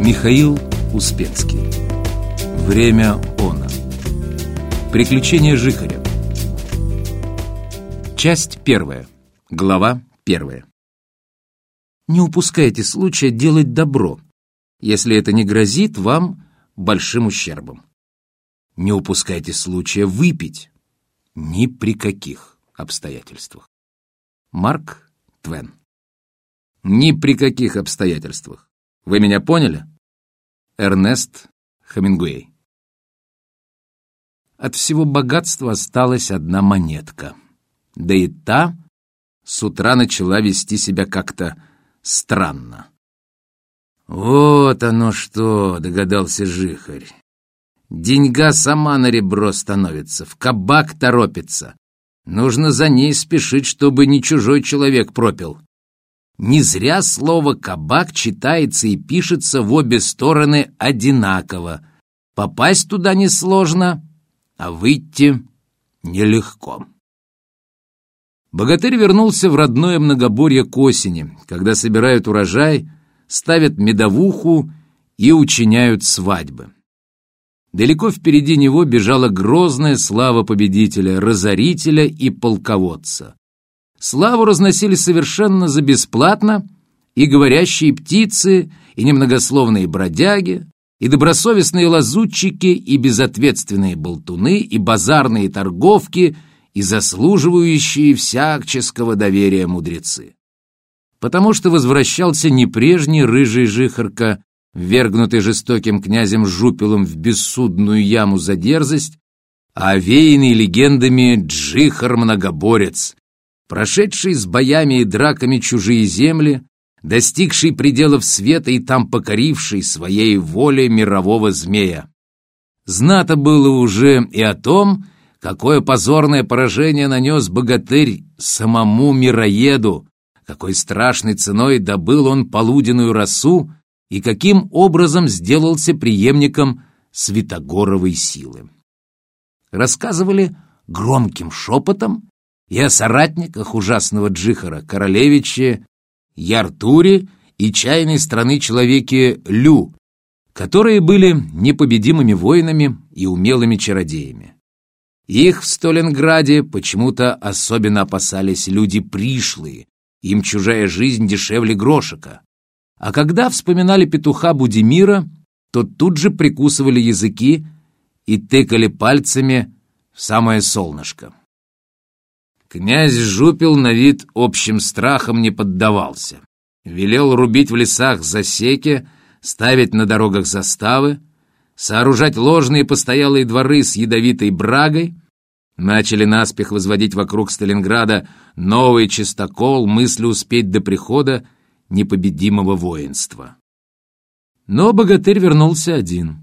Михаил Успенский. Время она Приключения Жихаря. Часть первая. Глава первая. Не упускайте случая делать добро, если это не грозит вам большим ущербом. Не упускайте случая выпить. Ни при каких обстоятельствах. Марк Твен. Ни при каких обстоятельствах. Вы меня поняли? Эрнест Хемингуэй От всего богатства осталась одна монетка. Да и та с утра начала вести себя как-то странно. «Вот оно что!» — догадался Жихарь. «Деньга сама на ребро становится, в кабак торопится. Нужно за ней спешить, чтобы не чужой человек пропил. Не зря слово «кабак» читается и пишется в обе стороны одинаково. Попасть туда несложно, а выйти нелегко. Богатырь вернулся в родное многоборье к осени, когда собирают урожай, ставят медовуху и учиняют свадьбы. Далеко впереди него бежала грозная слава победителя, разорителя и полководца. Славу разносили совершенно за бесплатно и говорящие птицы, и немногословные бродяги, и добросовестные лазутчики, и безответственные болтуны, и базарные торговки, и заслуживающие всяческого доверия мудрецы. Потому что возвращался не прежний рыжий жихарка, ввергнутый жестоким князем Жупилом в бессудную яму за дерзость, а овеянный легендами Джихар-многоборец, прошедший с боями и драками чужие земли, достигший пределов света и там покоривший своей волей мирового змея. Знато было уже и о том, какое позорное поражение нанес богатырь самому мироеду, какой страшной ценой добыл он полуденную росу и каким образом сделался преемником Святогоровой силы. Рассказывали громким шепотом и о соратниках ужасного Джихара, королевиче Яртуре и чайной страны человеке Лю, которые были непобедимыми воинами и умелыми чародеями. Их в Сталинграде почему-то особенно опасались люди пришлые, им чужая жизнь дешевле грошика. А когда вспоминали петуха Будимира, то тут же прикусывали языки и тыкали пальцами в самое солнышко. Князь Жупил на вид общим страхом не поддавался. Велел рубить в лесах засеки, ставить на дорогах заставы, сооружать ложные постоялые дворы с ядовитой брагой, начали наспех возводить вокруг Сталинграда новый чистокол, мысли успеть до прихода непобедимого воинства. Но богатырь вернулся один.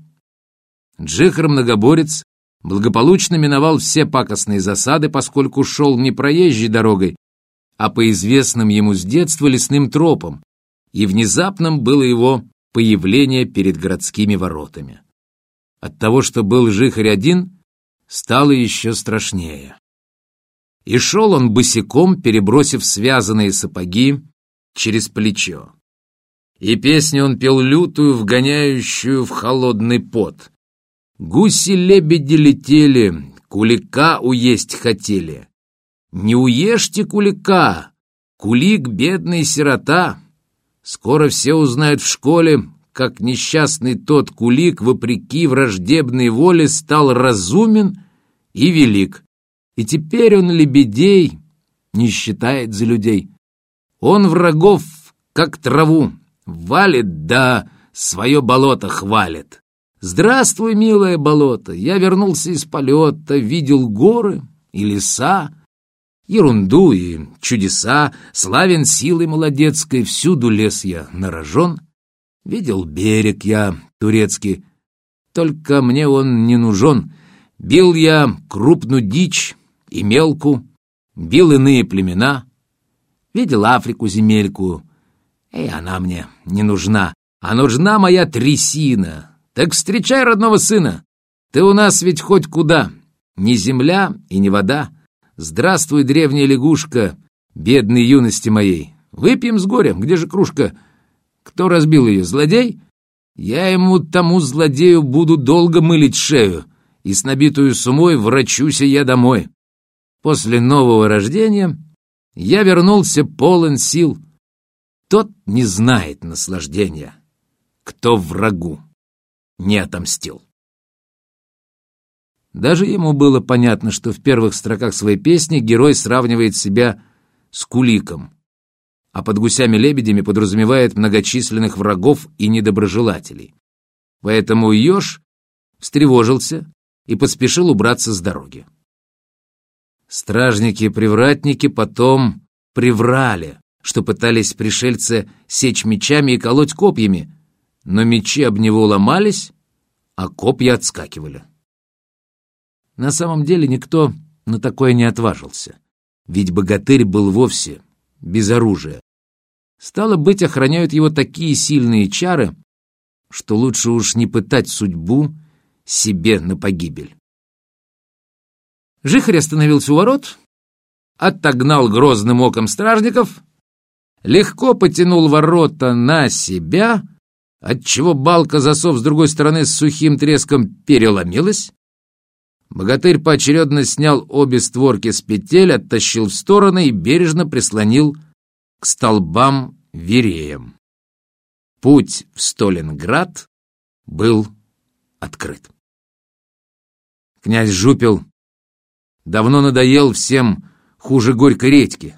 Джихар-многоборец благополучно миновал все пакостные засады, поскольку шел не проезжей дорогой, а по известным ему с детства лесным тропам, и внезапным было его появление перед городскими воротами. От того, что был жихарь один, стало еще страшнее. И шел он босиком, перебросив связанные сапоги через плечо. И песню он пел лютую, вгоняющую в холодный пот — Гуси-лебеди летели, кулика уесть хотели. Не уешьте кулика, кулик бедный сирота. Скоро все узнают в школе, как несчастный тот кулик, вопреки враждебной воле, стал разумен и велик. И теперь он лебедей не считает за людей. Он врагов, как траву, валит, да свое болото хвалит. «Здравствуй, милое болото! Я вернулся из полета, видел горы и леса, ерунду и чудеса, славен силой молодецкой, всюду лес я нарожен. Видел берег я турецкий, только мне он не нужен. Бил я крупную дичь и мелку, бил иные племена, видел Африку земельку, и она мне не нужна, а нужна моя трясина» Так встречай родного сына. Ты у нас ведь хоть куда. Ни земля и ни вода. Здравствуй, древняя лягушка, бедной юности моей. Выпьем с горем. Где же кружка? Кто разбил ее, злодей? Я ему, тому злодею, буду долго мылить шею, и с набитую сумой врачуся я домой. После нового рождения я вернулся полон сил. Тот не знает наслаждения, кто врагу не отомстил. Даже ему было понятно, что в первых строках своей песни герой сравнивает себя с куликом, а под гусями-лебедями подразумевает многочисленных врагов и недоброжелателей. Поэтому еж встревожился и поспешил убраться с дороги. Стражники и привратники потом приврали, что пытались пришельцы сечь мечами и колоть копьями, но мечи об него ломались, а копья отскакивали. На самом деле никто на такое не отважился, ведь богатырь был вовсе без оружия. Стало быть, охраняют его такие сильные чары, что лучше уж не пытать судьбу себе на погибель. Жихарь остановился у ворот, отогнал грозным оком стражников, легко потянул ворота на себя, отчего балка засов с другой стороны с сухим треском переломилась, Богатырь поочередно снял обе створки с петель, оттащил в стороны и бережно прислонил к столбам вереем. Путь в Сталинград был открыт. Князь Жупил давно надоел всем хуже горькой редьки,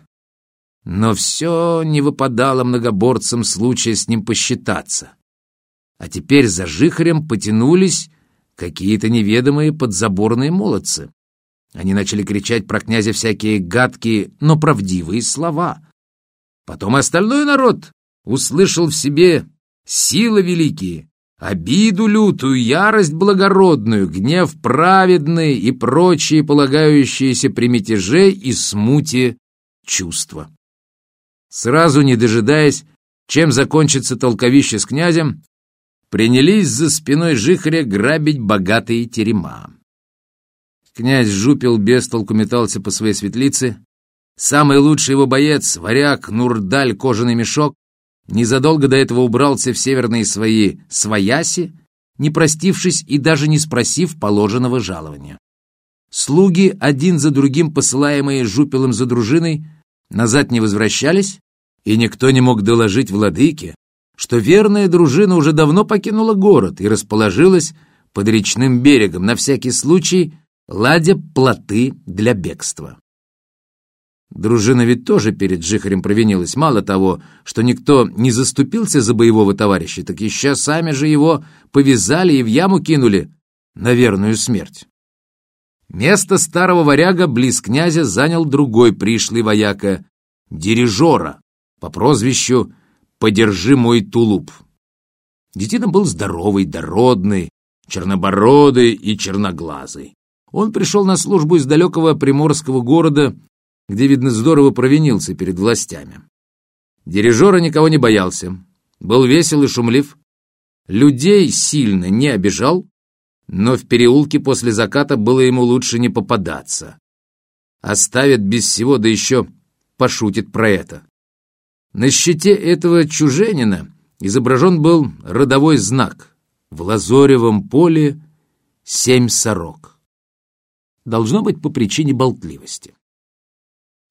но все не выпадало многоборцам случая с ним посчитаться. А теперь за жихарем потянулись какие-то неведомые подзаборные молодцы. Они начали кричать про князя всякие гадкие, но правдивые слова. Потом остальной народ услышал в себе силы великие, обиду лютую, ярость благородную, гнев праведный и прочие полагающиеся при мятеже и смуте чувства. Сразу не дожидаясь, чем закончится толковище с князем, принялись за спиной жихаря грабить богатые терема. Князь Жупил без толку метался по своей светлице. Самый лучший его боец, варяг Нурдаль Кожаный Мешок, незадолго до этого убрался в северные свои свояси, не простившись и даже не спросив положенного жалования. Слуги, один за другим посылаемые Жупилом за дружиной, назад не возвращались, и никто не мог доложить владыке, что верная дружина уже давно покинула город и расположилась под речным берегом, на всякий случай ладя плоты для бегства. Дружина ведь тоже перед Жихарем провинилась. Мало того, что никто не заступился за боевого товарища, так еще сами же его повязали и в яму кинули на верную смерть. Место старого варяга близ князя занял другой пришлый вояка, дирижера, по прозвищу «Подержи мой тулуп». Детина был здоровый, дородный, чернобородый и черноглазый. Он пришел на службу из далекого приморского города, где, видно, здорово провинился перед властями. Дирижера никого не боялся, был весел и шумлив, людей сильно не обижал, но в переулке после заката было ему лучше не попадаться. Оставит без всего, да еще пошутит про это. На щите этого чуженина изображен был родовой знак в лазоревом поле семь сорок. Должно быть по причине болтливости.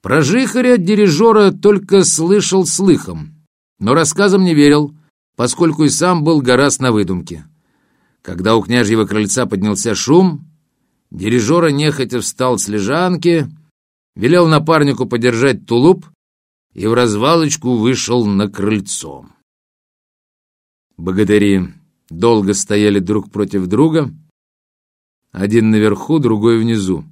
Про жихаря дирижера только слышал слыхом, но рассказам не верил, поскольку и сам был гораст на выдумке. Когда у княжьего крыльца поднялся шум, дирижера нехотя встал с лежанки, велел напарнику подержать тулуп и в развалочку вышел на крыльцо. Богатыри долго стояли друг против друга, один наверху, другой внизу.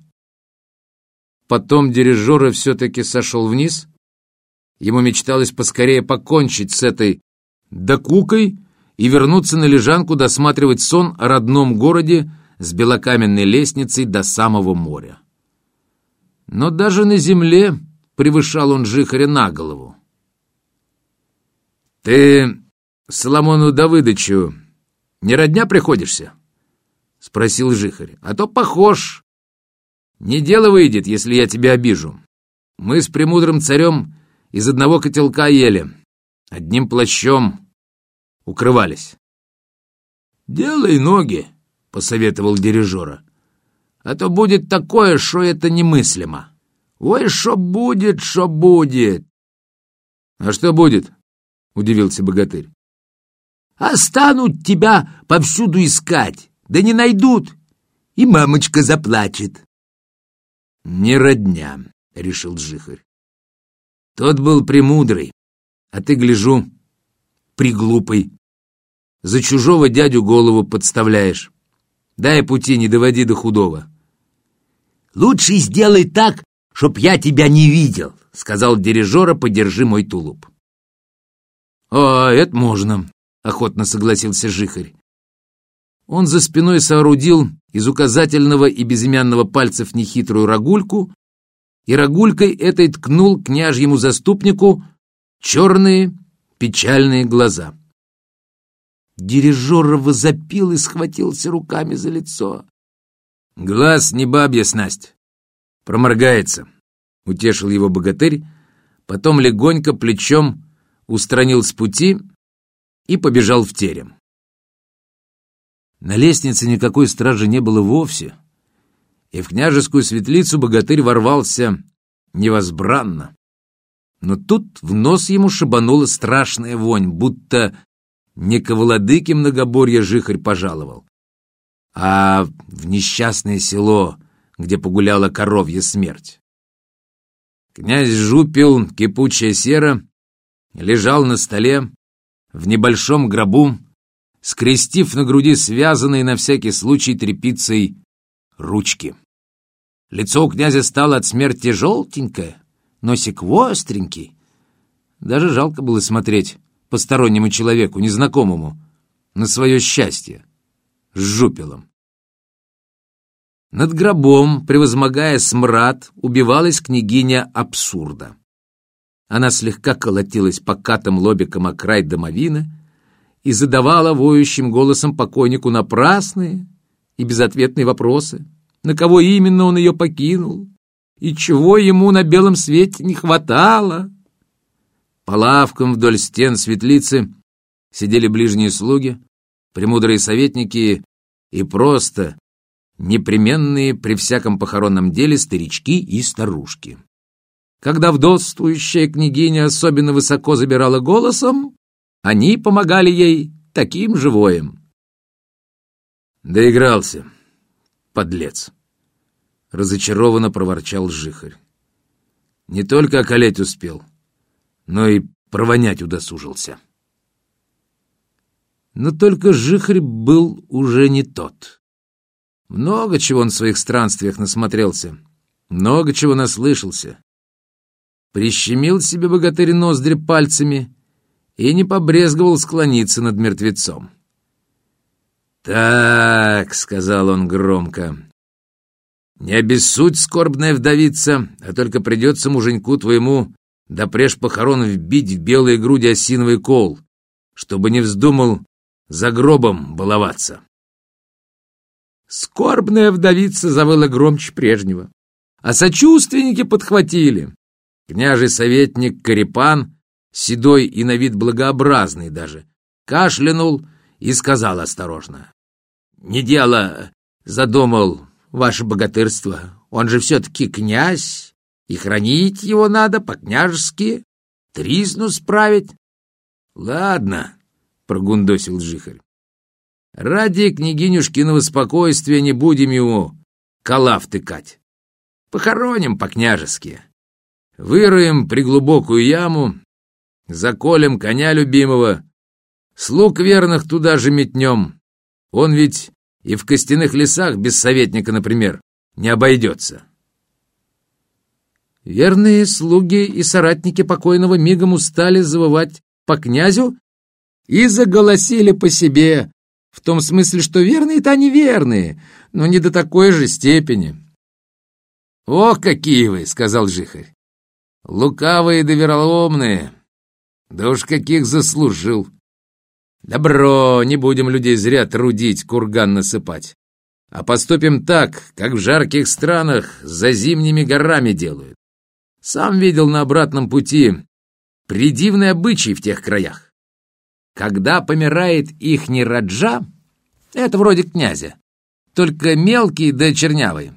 Потом дирижера все-таки сошел вниз. Ему мечталось поскорее покончить с этой докукой и вернуться на лежанку досматривать сон о родном городе с белокаменной лестницей до самого моря. Но даже на земле превышал он Жихаря на голову. «Ты Соломону Давыдычу не родня приходишься?» — спросил Жихарь. «А то похож. Не дело выйдет, если я тебя обижу. Мы с премудрым царем из одного котелка ели, одним плащом укрывались. «Делай ноги», — посоветовал дирижера. «А то будет такое, что это немыслимо. Ой, что будет, что будет!» «А что будет?» — удивился богатырь. «А станут тебя повсюду искать, да не найдут, и мамочка заплачет». «Не родня», — решил Жихарь. «Тот был премудрый, а ты, гляжу, приглупый. За чужого дядю голову подставляешь. Дай пути, не доводи до худого». «Лучше сделай так, чтоб я тебя не видел», — сказал дирижера, подержи мой тулуп. «А, это можно», — охотно согласился Жихарь. Он за спиной соорудил из указательного и безымянного пальцев нехитрую рогульку и рогулькой этой ткнул княжьему заступнику черные печальные глаза. Дирижер возопил и схватился руками за лицо. «Глаз не бабья снасть, проморгается», — утешил его богатырь, потом легонько плечом устранил с пути и побежал в терем. На лестнице никакой стражи не было вовсе, и в княжескую светлицу богатырь ворвался невозбранно. Но тут в нос ему шибанула страшная вонь, будто не к владыке многоборья жихарь пожаловал, а в несчастное село, где погуляла коровья смерть. Князь жупил кипучая сера, лежал на столе, в небольшом гробу, скрестив на груди связанные на всякий случай тряпицей ручки. Лицо у князя стало от смерти желтенькое, носик остренький. Даже жалко было смотреть постороннему человеку, незнакомому, на свое счастье с жупелом. Над гробом, превозмогая смрад, убивалась княгиня абсурда. Она слегка колотилась покатым лобиком о край домовины и задавала воющим голосом покойнику напрасные и безответные вопросы, на кого именно он ее покинул и чего ему на белом свете не хватало. По лавкам вдоль стен светлицы сидели ближние слуги, премудрые советники и просто непременные при всяком похоронном деле старички и старушки. Когда вдовствующая княгиня особенно высоко забирала голосом, они помогали ей таким же воем. «Доигрался, подлец!» — разочарованно проворчал Жихарь. «Не только околеть успел, но и провонять удосужился». Но только Жихарь был уже не тот. Много чего он в своих странствиях насмотрелся, много чего наслышался прищемил себе богатырь ноздри пальцами и не побрезговал склониться над мертвецом. «Так», — сказал он громко, — «не обессудь, скорбная вдовица, а только придется муженьку твоему допреж похорон вбить в белые груди осиновый кол, чтобы не вздумал за гробом баловаться». Скорбная вдовица завыла громче прежнего, а сочувственники подхватили. Княжий советник Карипан, седой и на вид благообразный даже, кашлянул и сказал осторожно. «Не дело, задумал ваше богатырство, он же все-таки князь, и хранить его надо по-княжески, тризну справить». «Ладно», — прогундосил Жихарь, — «ради княгинюшкиного спокойствия не будем ему кола втыкать. Похороним по-княжески». Выроем приглубокую яму, заколем коня любимого, слуг верных туда же метнем. Он ведь и в костяных лесах без советника, например, не обойдется. Верные слуги и соратники покойного мигом устали завывать по князю и заголосили по себе, в том смысле, что верные-то они верные, но не до такой же степени. «Ох, какие вы!» — сказал Жихарь. Лукавые да вероломные. Да уж каких заслужил. Добро, не будем людей зря трудить, курган насыпать. А поступим так, как в жарких странах за зимними горами делают. Сам видел на обратном пути придивный обычай в тех краях. Когда помирает ихний раджа, это вроде князя, только мелкий да чернявый,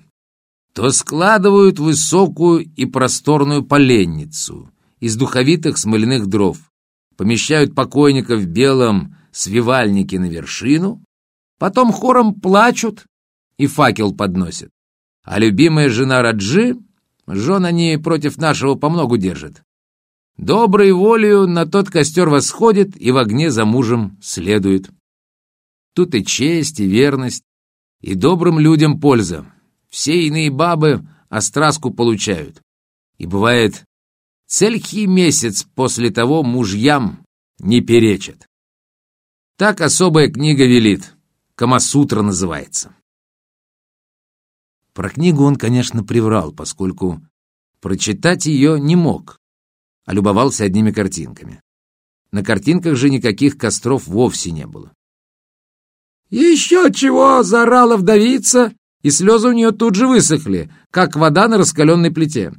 то складывают высокую и просторную поленницу из духовитых смоляных дров, помещают покойника в белом свивальнике на вершину, потом хором плачут и факел подносят. А любимая жена Раджи, жен они против нашего помногу держит. Доброй волею на тот костер восходит и в огне за мужем следует. Тут и честь, и верность, и добрым людям польза. Все иные бабы остраску получают. И бывает, цельхий месяц после того мужьям не перечат. Так особая книга велит. Камасутра называется. Про книгу он, конечно, приврал, поскольку прочитать ее не мог, а любовался одними картинками. На картинках же никаких костров вовсе не было. «Еще чего!» — заорала вдовица, и слезы у нее тут же высохли, как вода на раскаленной плите.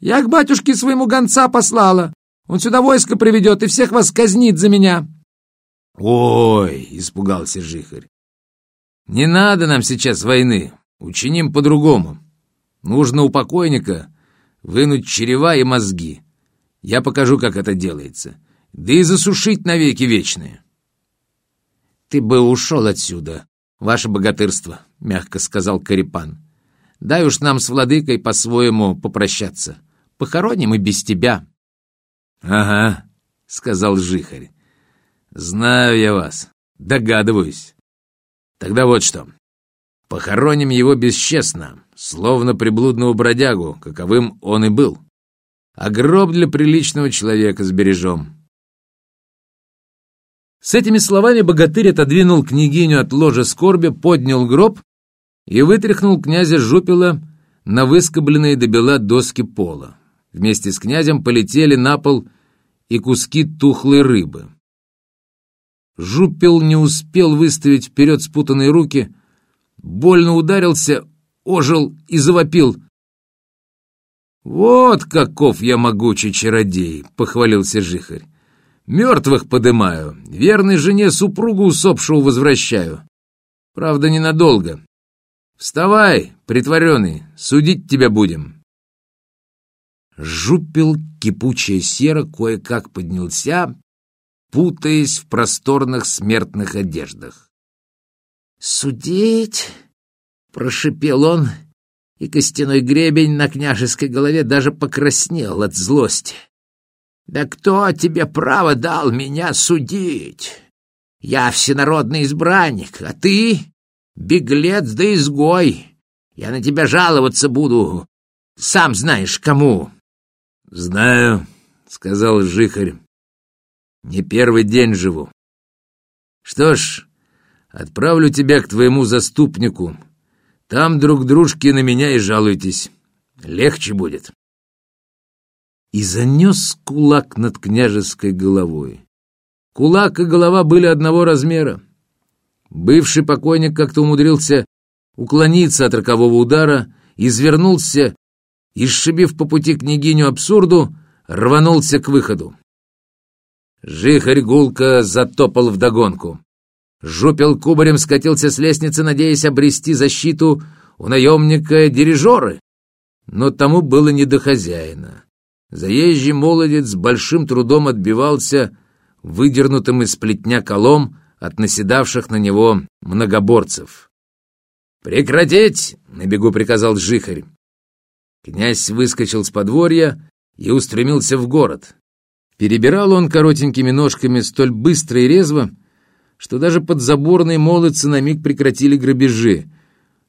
«Я к батюшке своему гонца послала. Он сюда войско приведет и всех вас казнит за меня». «Ой!» — испугался Жихарь. «Не надо нам сейчас войны. Учиним по-другому. Нужно у покойника вынуть черева и мозги. Я покажу, как это делается. Да и засушить навеки вечные. «Ты бы ушел отсюда, ваше богатырство», — мягко сказал Карипан. «Дай уж нам с владыкой по-своему попрощаться. Похороним и без тебя». «Ага», — сказал Жихарь. «Знаю я вас, догадываюсь. Тогда вот что. Похороним его бесчестно, словно приблудного бродягу, каковым он и был. А гроб для приличного человека сбережем. С этими словами богатырь отодвинул княгиню от ложа скорби, поднял гроб и вытряхнул князя Жупила на выскобленные до бела доски пола. Вместе с князем полетели на пол и куски тухлой рыбы. Жупил не успел выставить вперед спутанные руки — больно ударился, ожил и завопил. «Вот каков я могучий чародей!» — похвалился Жихарь. «Мертвых подымаю, верной жене супругу усопшего возвращаю. Правда, ненадолго. Вставай, притворенный, судить тебя будем». Жупил кипучая сера кое-как поднялся, путаясь в просторных смертных одеждах. «Судить?» — прошипел он, и костяной гребень на княжеской голове даже покраснел от злости. «Да кто тебе право дал меня судить? Я всенародный избранник, а ты — беглец да изгой. Я на тебя жаловаться буду, сам знаешь кому». «Знаю», — сказал Жихарь. «Не первый день живу. Что ж, Отправлю тебя к твоему заступнику. Там друг дружки на меня и жалуйтесь. Легче будет. И занес кулак над княжеской головой. Кулак и голова были одного размера. Бывший покойник как-то умудрился уклониться от рокового удара, извернулся и, сшибив по пути княгиню абсурду, рванулся к выходу. Жихарь гулко затопал вдогонку. Жупел кубарем скатился с лестницы, надеясь обрести защиту у наемника-дирижеры. Но тому было не до хозяина. Заезжий молодец с большим трудом отбивался выдернутым из плетня колом от наседавших на него многоборцев. «Прекратить!» — на бегу приказал Жихарь. Князь выскочил с подворья и устремился в город. Перебирал он коротенькими ножками столь быстро и резво, что даже подзаборные молодцы на миг прекратили грабежи,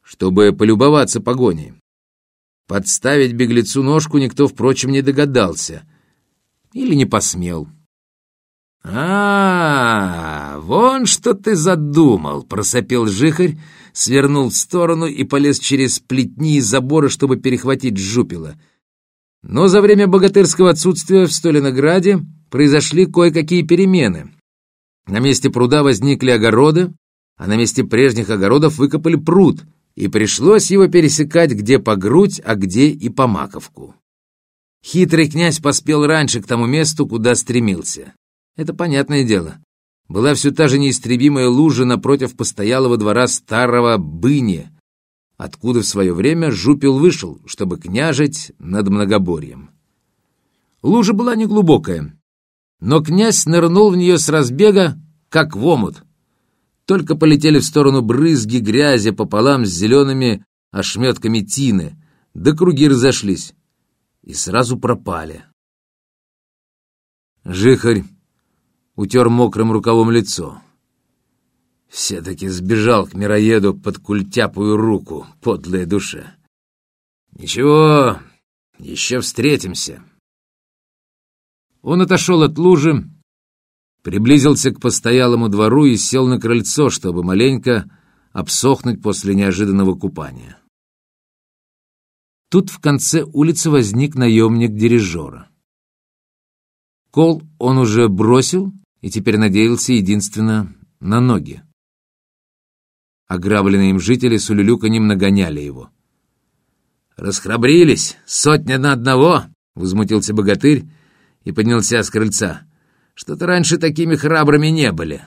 чтобы полюбоваться погоней. Подставить беглецу ножку никто, впрочем, не догадался. Или не посмел. а, -а, -а вон что ты задумал!» — просопел жихарь, свернул в сторону и полез через плетни и заборы, чтобы перехватить жупила. Но за время богатырского отсутствия в Сталинограде произошли кое-какие перемены — на месте пруда возникли огороды, а на месте прежних огородов выкопали пруд, и пришлось его пересекать где по грудь, а где и по маковку. Хитрый князь поспел раньше к тому месту, куда стремился. Это понятное дело. была все та же неистребимая лужа напротив постоялого двора старого Быни, откуда в свое время Жупил вышел, чтобы княжить над многоборьем. Лужа была неглубокая, но князь нырнул в нее с разбега, как в омут. Только полетели в сторону брызги грязи пополам с зелеными ошметками тины, да круги разошлись и сразу пропали. Жихарь утер мокрым рукавом лицо. Все-таки сбежал к мироеду под культяпую руку, подлая душа. Ничего, еще встретимся. Он отошел от лужи, приблизился к постоялому двору и сел на крыльцо, чтобы маленько обсохнуть после неожиданного купания. Тут в конце улицы возник наемник дирижера. Кол он уже бросил и теперь надеялся единственно на ноги. Ограбленные им жители с улюлюканьем нагоняли его. «Расхрабрились! Сотня на одного!» — возмутился богатырь и поднялся с крыльца. «Что-то раньше такими храбрыми не были.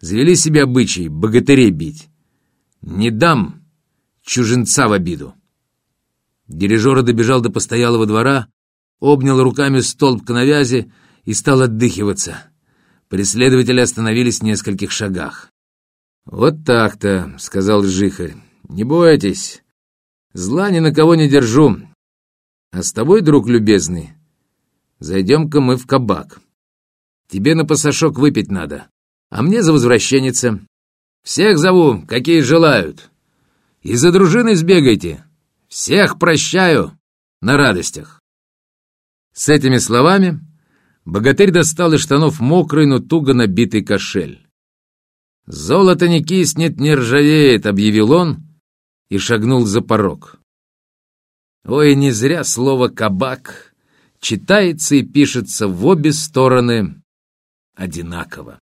Завели себе обычай богатырей бить. Не дам чужинца в обиду». Дирижер добежал до постоялого двора, обнял руками столб к навязи и стал отдыхиваться. Преследователи остановились в нескольких шагах. «Вот так-то», — сказал Жихарь. «Не бойтесь. Зла ни на кого не держу. А с тобой, друг любезный, зайдем-ка мы в кабак. Тебе на пасашок выпить надо, а мне за возвращенница. Всех зову, какие желают. И за дружиной сбегайте. Всех прощаю на радостях». С этими словами богатырь достал из штанов мокрый, но туго набитый кошель. «Золото не киснет, не ржавеет», — объявил он и шагнул за порог. Ой, не зря слово «кабак» читается и пишется в обе стороны одинаково.